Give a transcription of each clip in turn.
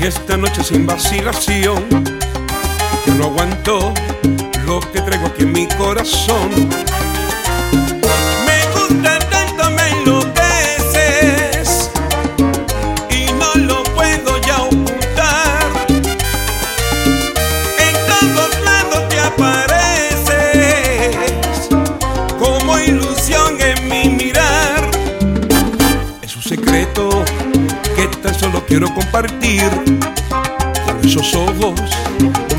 esta noche sin vacilación. Yo no aguanto lo que traigo aquí en mi corazón. Me gusta tanto, me enloqueces y no lo puedo ya ocultar. En todos lados te apareces como ilusión en mi mirar. Es un secreto que solo quiero compartir con esos ojos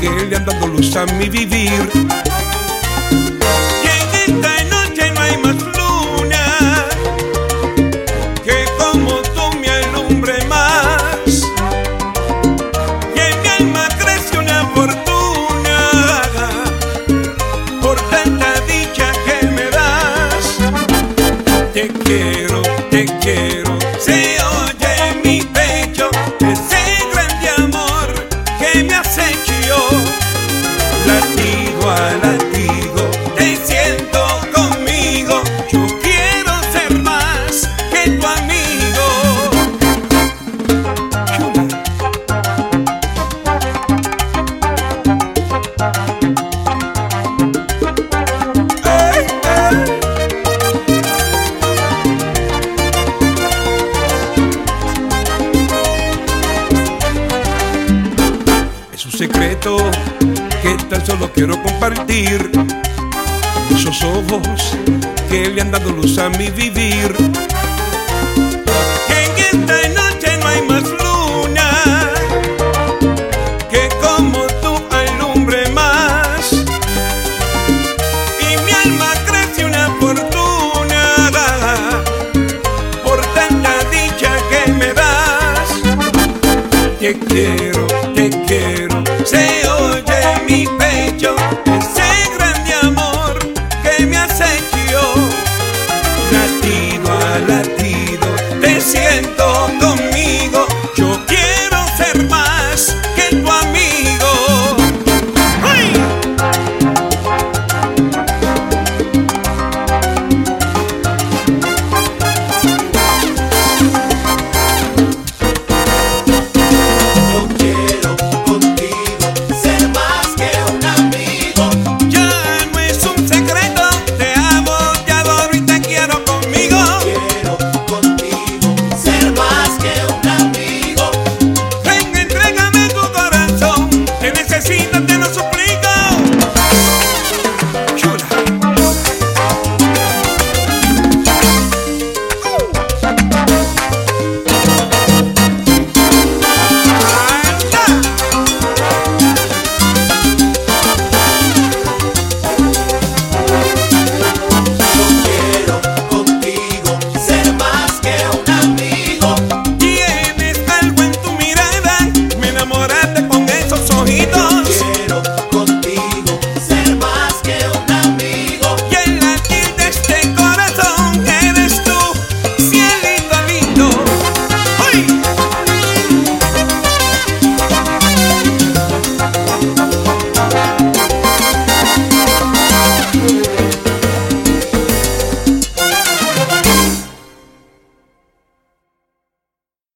que le han dado luz a mi vivir. Secreto que tan solo quiero compartir. Esos ojos que le han dado luz a mi vivir. En esta noche no hay más luna que como tú alumbre más. Y mi alma crece una fortuna por tanta dicha que me das. Te quiero, te quiero, se oye mi pecho ese grande amor que me acechó.